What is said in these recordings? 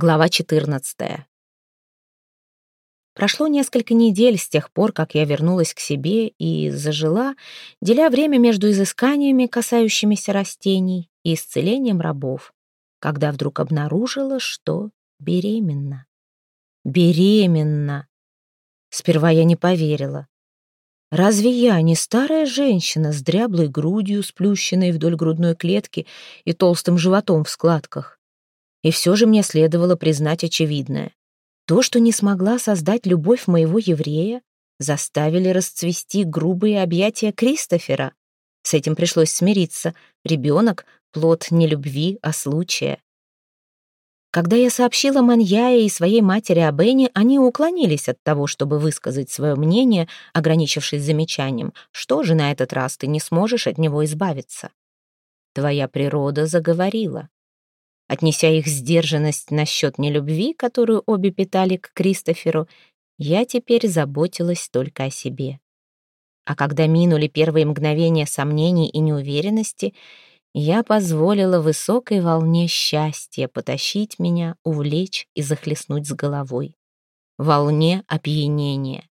Глава 14. Прошло несколько недель с тех пор, как я вернулась к себе и зажила, деля время между изысканиями, касающимися растений, и исцелением рабов, когда вдруг обнаружила, что беременна. Беременна! Сперва я не поверила. Разве я не старая женщина с дряблой грудью, сплющенной вдоль грудной клетки и толстым животом в складках? И все же мне следовало признать очевидное. То, что не смогла создать любовь моего еврея, заставили расцвести грубые объятия Кристофера. С этим пришлось смириться. Ребенок — плод не любви, а случая. Когда я сообщила Маньяе и своей матери о Бене, они уклонились от того, чтобы высказать свое мнение, ограничившись замечанием. «Что же на этот раз ты не сможешь от него избавиться?» «Твоя природа заговорила. Отнеся их сдержанность насчет нелюбви, которую обе питали к Кристоферу, я теперь заботилась только о себе. А когда минули первые мгновения сомнений и неуверенности, я позволила высокой волне счастья потащить меня, увлечь и захлестнуть с головой. Волне опьянения.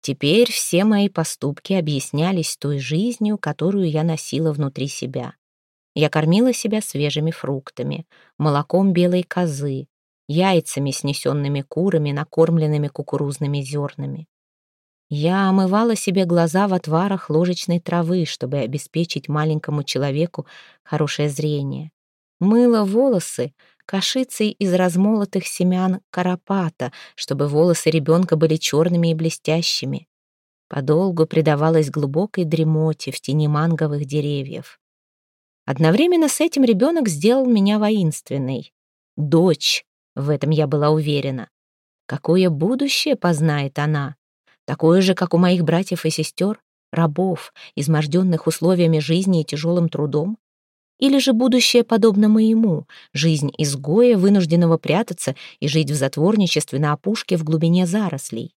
Теперь все мои поступки объяснялись той жизнью, которую я носила внутри себя. Я кормила себя свежими фруктами, молоком белой козы, яйцами, снесенными курами, накормленными кукурузными зернами. Я омывала себе глаза в отварах ложечной травы, чтобы обеспечить маленькому человеку хорошее зрение. Мыла волосы кашицей из размолотых семян карапата, чтобы волосы ребенка были черными и блестящими. Подолгу предавалась глубокой дремоте в тени манговых деревьев. Одновременно с этим ребенок сделал меня воинственной. Дочь, в этом я была уверена. Какое будущее познает она? Такое же, как у моих братьев и сестер, рабов, изможденных условиями жизни и тяжелым трудом? Или же будущее подобно моему, жизнь изгоя, вынужденного прятаться и жить в затворничестве на опушке в глубине зарослей?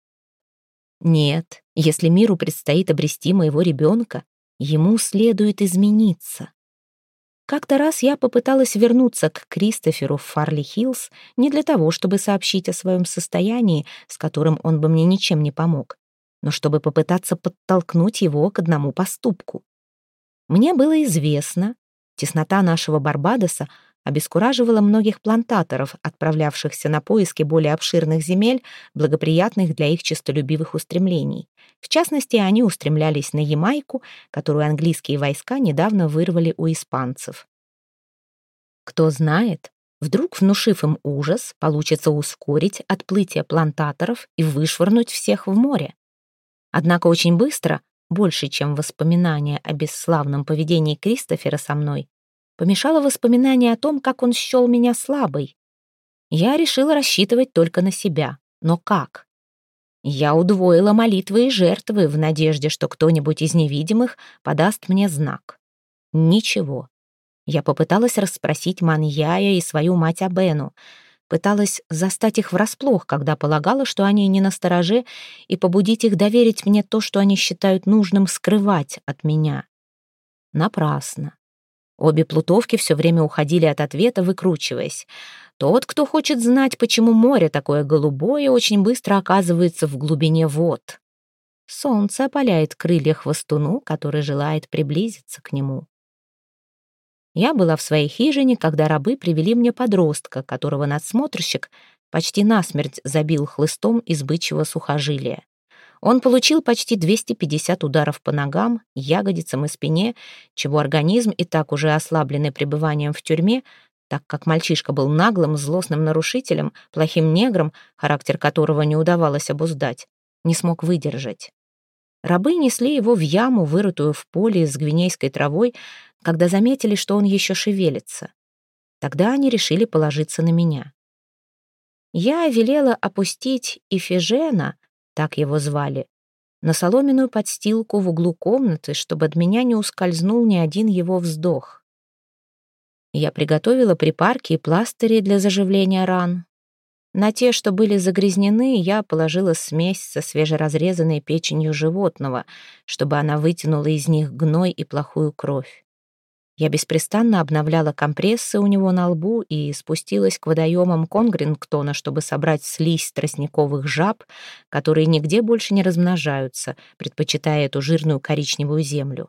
Нет, если миру предстоит обрести моего ребенка, ему следует измениться. Как-то раз я попыталась вернуться к Кристоферу в Фарли-Хиллз не для того, чтобы сообщить о своем состоянии, с которым он бы мне ничем не помог, но чтобы попытаться подтолкнуть его к одному поступку. Мне было известно, теснота нашего Барбадоса обескураживала многих плантаторов, отправлявшихся на поиски более обширных земель, благоприятных для их честолюбивых устремлений. В частности, они устремлялись на Ямайку, которую английские войска недавно вырвали у испанцев. Кто знает, вдруг, внушив им ужас, получится ускорить отплытие плантаторов и вышвырнуть всех в море. Однако очень быстро, больше, чем воспоминания о бесславном поведении Кристофера со мной, помешало воспоминание о том, как он счел меня слабой. Я решила рассчитывать только на себя. Но как? Я удвоила молитвы и жертвы в надежде, что кто-нибудь из невидимых подаст мне знак. Ничего. Я попыталась расспросить Маньяя и свою мать Абену. Пыталась застать их врасплох, когда полагала, что они не настороже, и побудить их доверить мне то, что они считают нужным скрывать от меня. Напрасно. Обе плутовки все время уходили от ответа, выкручиваясь. Тот, кто хочет знать, почему море такое голубое, очень быстро оказывается в глубине вод. Солнце опаляет крылья хвостуну, который желает приблизиться к нему. Я была в своей хижине, когда рабы привели мне подростка, которого надсмотрщик почти насмерть забил хлыстом из бычьего сухожилия. Он получил почти 250 ударов по ногам, ягодицам и спине, чего организм, и так уже ослабленный пребыванием в тюрьме, так как мальчишка был наглым, злостным нарушителем, плохим негром, характер которого не удавалось обуздать, не смог выдержать. Рабы несли его в яму, вырытую в поле с гвинейской травой, когда заметили, что он еще шевелится. Тогда они решили положиться на меня. Я велела опустить Ифижена, так его звали, на соломенную подстилку в углу комнаты, чтобы от меня не ускользнул ни один его вздох. Я приготовила припарки и пластыри для заживления ран. На те, что были загрязнены, я положила смесь со свежеразрезанной печенью животного, чтобы она вытянула из них гной и плохую кровь. Я беспрестанно обновляла компрессы у него на лбу и спустилась к водоемам Конгрингтона, чтобы собрать слизь тростниковых жаб, которые нигде больше не размножаются, предпочитая эту жирную коричневую землю.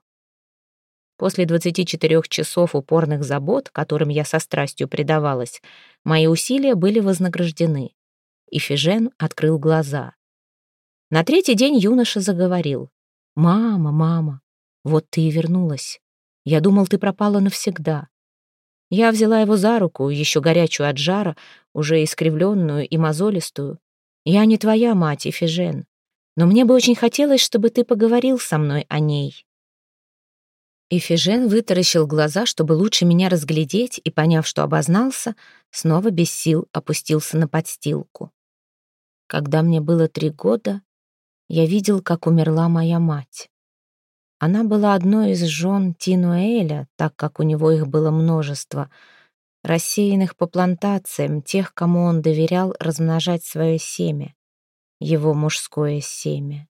После 24 часов упорных забот, которым я со страстью предавалась, мои усилия были вознаграждены. И Фижен открыл глаза. На третий день юноша заговорил. «Мама, мама, вот ты и вернулась. Я думал, ты пропала навсегда. Я взяла его за руку, еще горячую от жара, уже искривленную и мозолистую. Я не твоя мать, Эфижен, но мне бы очень хотелось, чтобы ты поговорил со мной о ней. Эфижен вытаращил глаза, чтобы лучше меня разглядеть, и, поняв, что обознался, снова без сил опустился на подстилку. Когда мне было три года, я видел, как умерла моя мать. Она была одной из жен Тинуэля, так как у него их было множество, рассеянных по плантациям, тех, кому он доверял размножать свое семя, его мужское семя.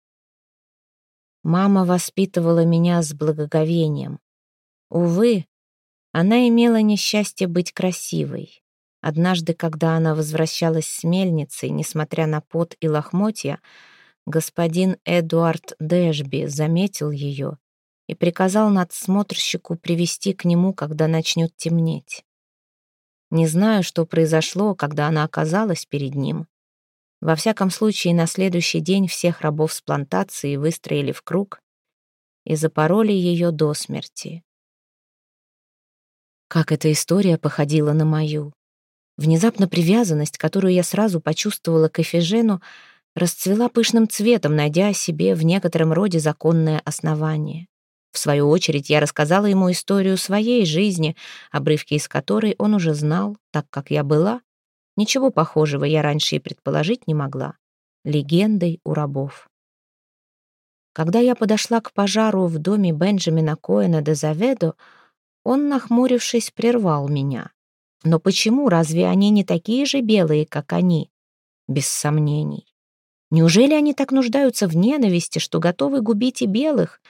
Мама воспитывала меня с благоговением. Увы, она имела несчастье быть красивой. Однажды, когда она возвращалась с мельницей, несмотря на пот и лохмотья, господин Эдуард Дэшби заметил ее и приказал надсмотрщику привести к нему, когда начнет темнеть. Не знаю, что произошло, когда она оказалась перед ним. Во всяком случае, на следующий день всех рабов с плантации выстроили в круг и запороли ее до смерти. Как эта история походила на мою. Внезапно привязанность, которую я сразу почувствовала к Эфижену, расцвела пышным цветом, найдя себе в некотором роде законное основание. В свою очередь я рассказала ему историю своей жизни, обрывки из которой он уже знал, так как я была. Ничего похожего я раньше и предположить не могла. Легендой у рабов. Когда я подошла к пожару в доме Бенджамина Коэна де Заведо, он, нахмурившись, прервал меня. Но почему, разве они не такие же белые, как они? Без сомнений. Неужели они так нуждаются в ненависти, что готовы губить и белых?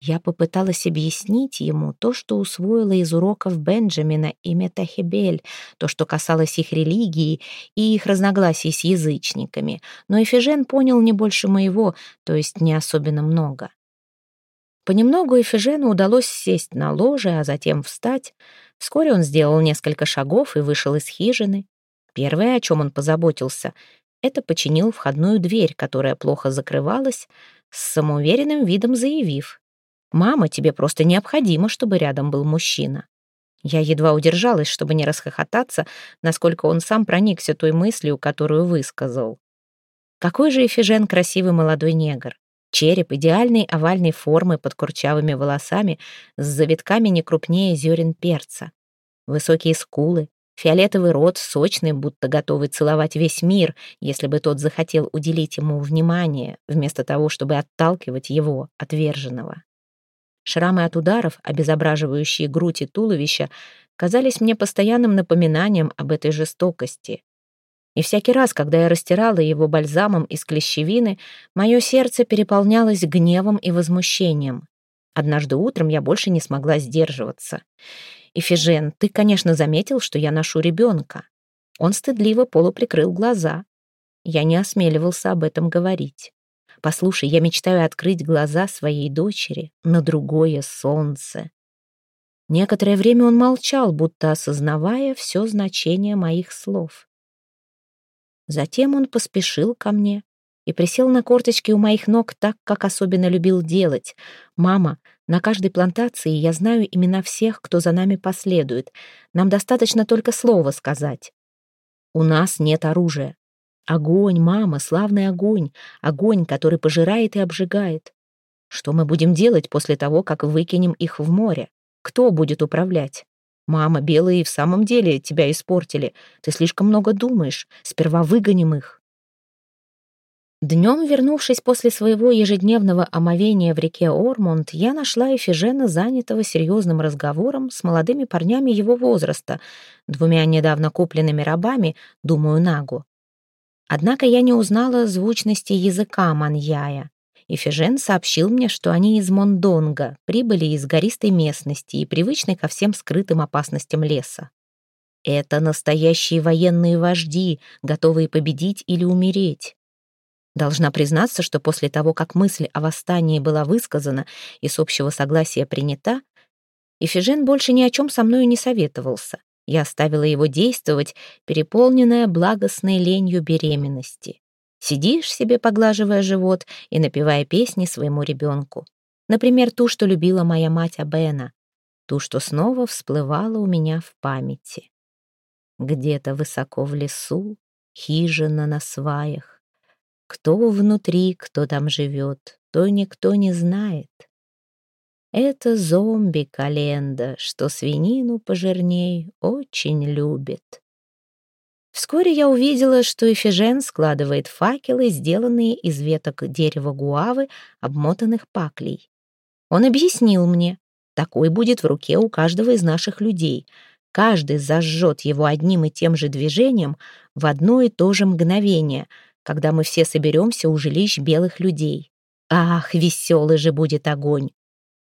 Я попыталась объяснить ему то, что усвоила из уроков Бенджамина и Метахебель, то, что касалось их религии и их разногласий с язычниками, но Эфижен понял не больше моего, то есть не особенно много. Понемногу Эфижену удалось сесть на ложе, а затем встать. Вскоре он сделал несколько шагов и вышел из хижины. Первое, о чем он позаботился, это починил входную дверь, которая плохо закрывалась, с самоуверенным видом заявив. «Мама, тебе просто необходимо, чтобы рядом был мужчина». Я едва удержалась, чтобы не расхохотаться, насколько он сам проникся той мыслью, которую высказал. Какой же Эфижен красивый молодой негр. Череп идеальной овальной формы под курчавыми волосами с завитками не крупнее зерен перца. Высокие скулы, Фиолетовый рот, сочный, будто готовый целовать весь мир, если бы тот захотел уделить ему внимание, вместо того, чтобы отталкивать его, отверженного. Шрамы от ударов, обезображивающие грудь и туловище, казались мне постоянным напоминанием об этой жестокости. И всякий раз, когда я растирала его бальзамом из клещевины, мое сердце переполнялось гневом и возмущением. Однажды утром я больше не смогла сдерживаться. «Эфижен, ты, конечно, заметил, что я ношу ребенка». Он стыдливо полуприкрыл глаза. Я не осмеливался об этом говорить. «Послушай, я мечтаю открыть глаза своей дочери на другое солнце». Некоторое время он молчал, будто осознавая все значение моих слов. Затем он поспешил ко мне и присел на корточки у моих ног так, как особенно любил делать. «Мама, на каждой плантации я знаю имена всех, кто за нами последует. Нам достаточно только слова сказать. У нас нет оружия. Огонь, мама, славный огонь. Огонь, который пожирает и обжигает. Что мы будем делать после того, как выкинем их в море? Кто будет управлять? Мама, белые в самом деле тебя испортили. Ты слишком много думаешь. Сперва выгоним их. Днем, вернувшись после своего ежедневного омовения в реке Ормонд, я нашла Эфижена, занятого серьезным разговором с молодыми парнями его возраста, двумя недавно купленными рабами, думаю, Нагу. Однако я не узнала звучности языка Маньяя. и Фижен сообщил мне, что они из Мондонга, прибыли из гористой местности и привычной ко всем скрытым опасностям леса. Это настоящие военные вожди, готовые победить или умереть. Должна признаться, что после того, как мысль о восстании была высказана и с общего согласия принята, Ифижен больше ни о чем со мною не советовался. Я оставила его действовать, переполненная благостной ленью беременности. Сидишь себе, поглаживая живот и напевая песни своему ребенку. Например, ту, что любила моя мать Абена, ту, что снова всплывала у меня в памяти. Где-то высоко в лесу, хижина на сваях. Кто внутри, кто там живет, то никто не знает. Это зомби-календа, что свинину пожирней очень любит. Вскоре я увидела, что Эфижен складывает факелы, сделанные из веток дерева гуавы, обмотанных паклей. Он объяснил мне, такой будет в руке у каждого из наших людей. Каждый зажжет его одним и тем же движением в одно и то же мгновение, когда мы все соберемся у жилищ белых людей. Ах, веселый же будет огонь!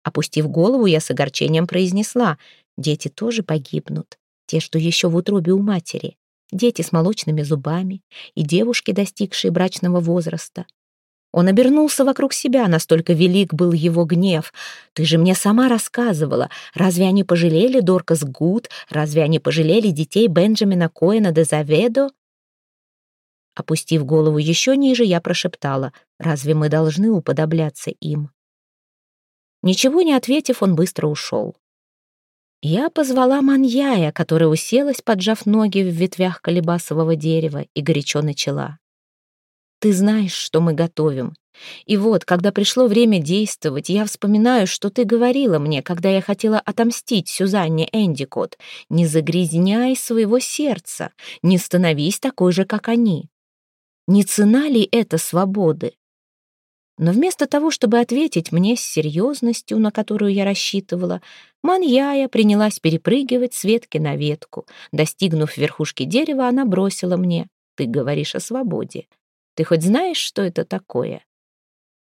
Опустив голову, я с огорчением произнесла, дети тоже погибнут, те, что еще в утробе у матери дети с молочными зубами и девушки, достигшие брачного возраста. Он обернулся вокруг себя, настолько велик был его гнев. «Ты же мне сама рассказывала. Разве они пожалели Доркас Гуд? Разве они пожалели детей Бенджамина Коэна де Заведо?» Опустив голову еще ниже, я прошептала, «Разве мы должны уподобляться им?» Ничего не ответив, он быстро ушел. Я позвала Маньяя, которая уселась, поджав ноги в ветвях колебасового дерева, и горячо начала. «Ты знаешь, что мы готовим. И вот, когда пришло время действовать, я вспоминаю, что ты говорила мне, когда я хотела отомстить Сюзанне Эндикот. Не загрязняй своего сердца, не становись такой же, как они. Не цена ли это свободы? Но вместо того, чтобы ответить мне с серьезностью, на которую я рассчитывала, Маньяя принялась перепрыгивать с ветки на ветку. Достигнув верхушки дерева, она бросила мне. «Ты говоришь о свободе. Ты хоть знаешь, что это такое?»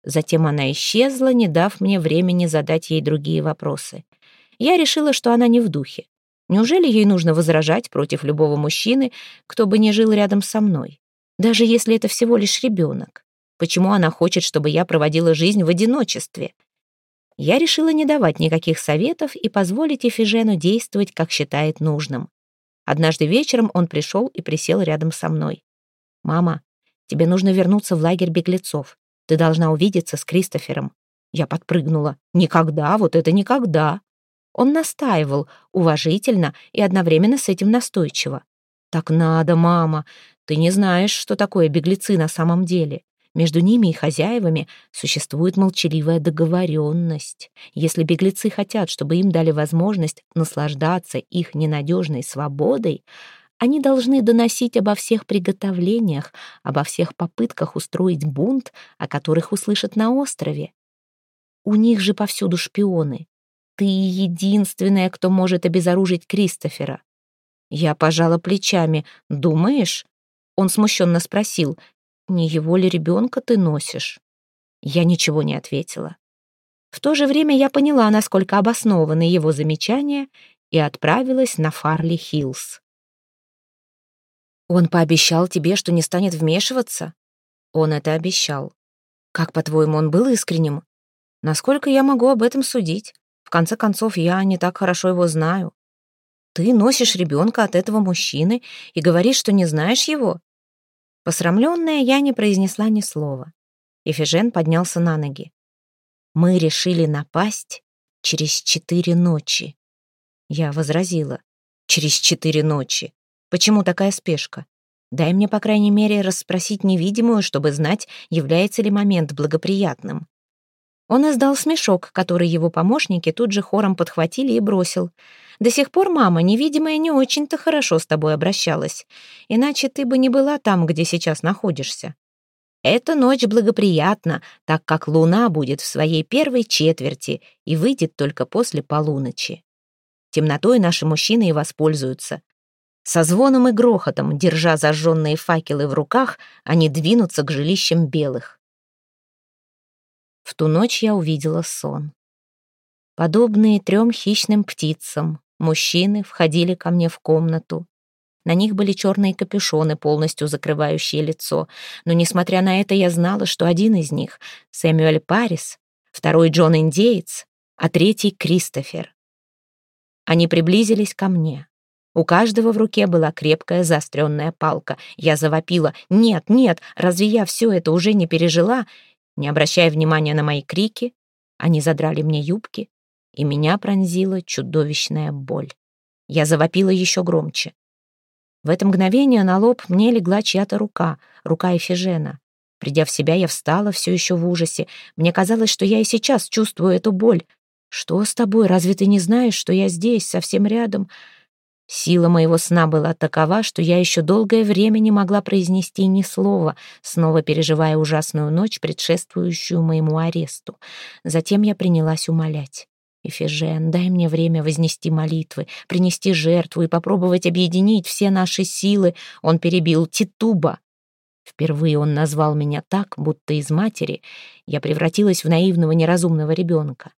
Затем она исчезла, не дав мне времени задать ей другие вопросы. Я решила, что она не в духе. Неужели ей нужно возражать против любого мужчины, кто бы не жил рядом со мной? Даже если это всего лишь ребенок. Почему она хочет, чтобы я проводила жизнь в одиночестве? Я решила не давать никаких советов и позволить Эфижену действовать, как считает нужным. Однажды вечером он пришел и присел рядом со мной. «Мама, тебе нужно вернуться в лагерь беглецов. Ты должна увидеться с Кристофером». Я подпрыгнула. «Никогда, вот это никогда!» Он настаивал, уважительно и одновременно с этим настойчиво. «Так надо, мама. Ты не знаешь, что такое беглецы на самом деле. Между ними и хозяевами существует молчаливая договоренность. Если беглецы хотят, чтобы им дали возможность наслаждаться их ненадежной свободой, они должны доносить обо всех приготовлениях, обо всех попытках устроить бунт, о которых услышат на острове. У них же повсюду шпионы. Ты единственная, кто может обезоружить Кристофера. Я пожала плечами. «Думаешь?» Он смущенно спросил. Не его ли ребенка ты носишь?» Я ничего не ответила. В то же время я поняла, насколько обоснованы его замечания, и отправилась на Фарли Хиллз. «Он пообещал тебе, что не станет вмешиваться?» «Он это обещал. Как, по-твоему, он был искренним?» «Насколько я могу об этом судить? В конце концов, я не так хорошо его знаю. Ты носишь ребенка от этого мужчины и говоришь, что не знаешь его? Посрамленная, я не произнесла ни слова. Эфижен поднялся на ноги. «Мы решили напасть через четыре ночи». Я возразила. «Через четыре ночи. Почему такая спешка? Дай мне, по крайней мере, расспросить невидимую, чтобы знать, является ли момент благоприятным». Он издал смешок, который его помощники тут же хором подхватили и бросил. До сих пор мама, невидимая, не очень-то хорошо с тобой обращалась. Иначе ты бы не была там, где сейчас находишься. Эта ночь благоприятна, так как луна будет в своей первой четверти и выйдет только после полуночи. Темнотой наши мужчины и воспользуются. Со звоном и грохотом, держа зажженные факелы в руках, они двинутся к жилищам белых. В ту ночь я увидела сон. Подобные трем хищным птицам, мужчины входили ко мне в комнату. На них были черные капюшоны, полностью закрывающие лицо. Но, несмотря на это, я знала, что один из них — Сэмюэль Парис, второй — Джон Индеец, а третий — Кристофер. Они приблизились ко мне. У каждого в руке была крепкая заостренная палка. Я завопила «Нет, нет, разве я все это уже не пережила?» Не обращая внимания на мои крики, они задрали мне юбки, и меня пронзила чудовищная боль. Я завопила еще громче. В это мгновение на лоб мне легла чья-то рука, рука Эфижена. Придя в себя, я встала все еще в ужасе. Мне казалось, что я и сейчас чувствую эту боль. «Что с тобой? Разве ты не знаешь, что я здесь, совсем рядом?» Сила моего сна была такова, что я еще долгое время не могла произнести ни слова, снова переживая ужасную ночь, предшествующую моему аресту. Затем я принялась умолять. «Эфижен, дай мне время вознести молитвы, принести жертву и попробовать объединить все наши силы». Он перебил Титуба. Впервые он назвал меня так, будто из матери я превратилась в наивного неразумного ребенка.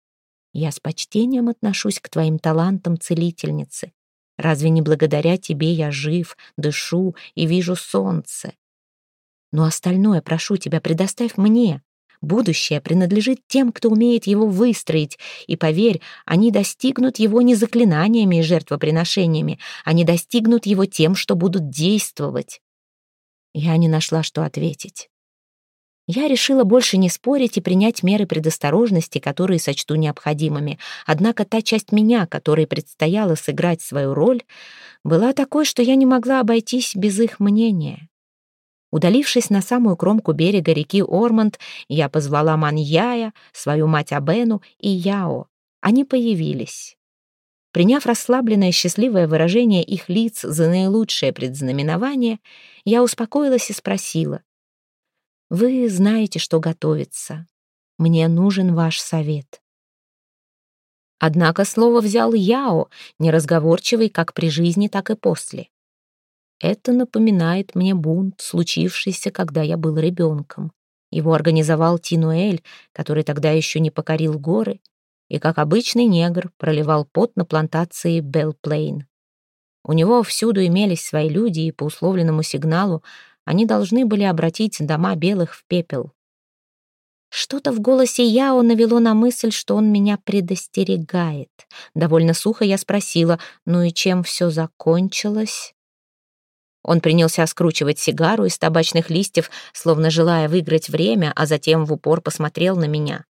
Я с почтением отношусь к твоим талантам целительницы. Разве не благодаря тебе я жив, дышу и вижу солнце? Но остальное, прошу тебя, предоставь мне. Будущее принадлежит тем, кто умеет его выстроить, и, поверь, они достигнут его не заклинаниями и жертвоприношениями, они достигнут его тем, что будут действовать. Я не нашла, что ответить. Я решила больше не спорить и принять меры предосторожности, которые сочту необходимыми. Однако та часть меня, которой предстояло сыграть свою роль, была такой, что я не могла обойтись без их мнения. Удалившись на самую кромку берега реки Ормонд, я позвала Маньяя, свою мать Абену и Яо. Они появились. Приняв расслабленное счастливое выражение их лиц за наилучшее предзнаменование, я успокоилась и спросила, вы знаете, что готовится. Мне нужен ваш совет. Однако слово взял Яо, неразговорчивый как при жизни, так и после. Это напоминает мне бунт, случившийся, когда я был ребенком. Его организовал Тинуэль, который тогда еще не покорил горы, и, как обычный негр, проливал пот на плантации Белплейн. У него всюду имелись свои люди, и по условленному сигналу они должны были обратить дома белых в пепел. Что-то в голосе Яо навело на мысль, что он меня предостерегает. Довольно сухо я спросила, ну и чем все закончилось? Он принялся скручивать сигару из табачных листьев, словно желая выиграть время, а затем в упор посмотрел на меня.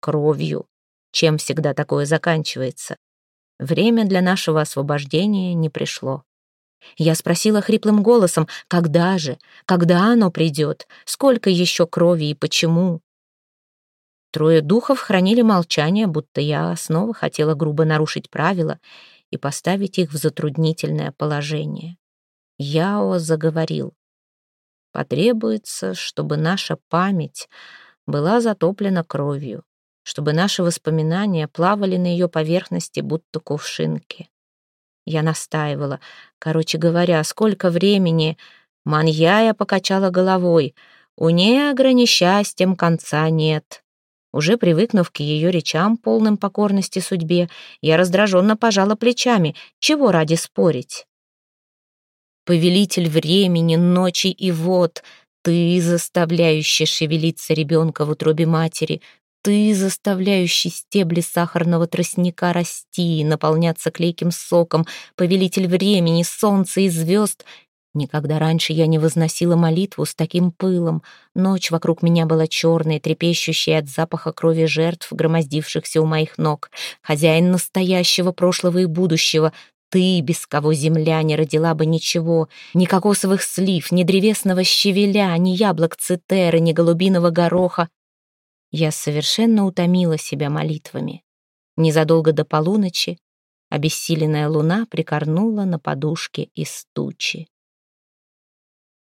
Кровью. Чем всегда такое заканчивается? Время для нашего освобождения не пришло. Я спросила хриплым голосом, когда же, когда оно придет, сколько еще крови и почему. Трое духов хранили молчание, будто я снова хотела грубо нарушить правила и поставить их в затруднительное положение. Яо заговорил. Потребуется, чтобы наша память была затоплена кровью, чтобы наши воспоминания плавали на ее поверхности, будто кувшинки. Я настаивала. Короче говоря, сколько времени... Маньяя покачала головой. У негра несчастьем конца нет. Уже привыкнув к ее речам, полным покорности судьбе, я раздраженно пожала плечами. Чего ради спорить? Повелитель времени, ночи и вод, ты, заставляющий шевелиться ребенка в утробе матери, ты, заставляющий стебли сахарного тростника расти и наполняться клейким соком, повелитель времени, солнца и звезд. Никогда раньше я не возносила молитву с таким пылом. Ночь вокруг меня была черной, трепещущей от запаха крови жертв, громоздившихся у моих ног. Хозяин настоящего, прошлого и будущего, ты, без кого земля не родила бы ничего, ни кокосовых слив, ни древесного щавеля, ни яблок цитеры, ни голубиного гороха, я совершенно утомила себя молитвами. Незадолго до полуночи обессиленная луна прикорнула на подушке из тучи.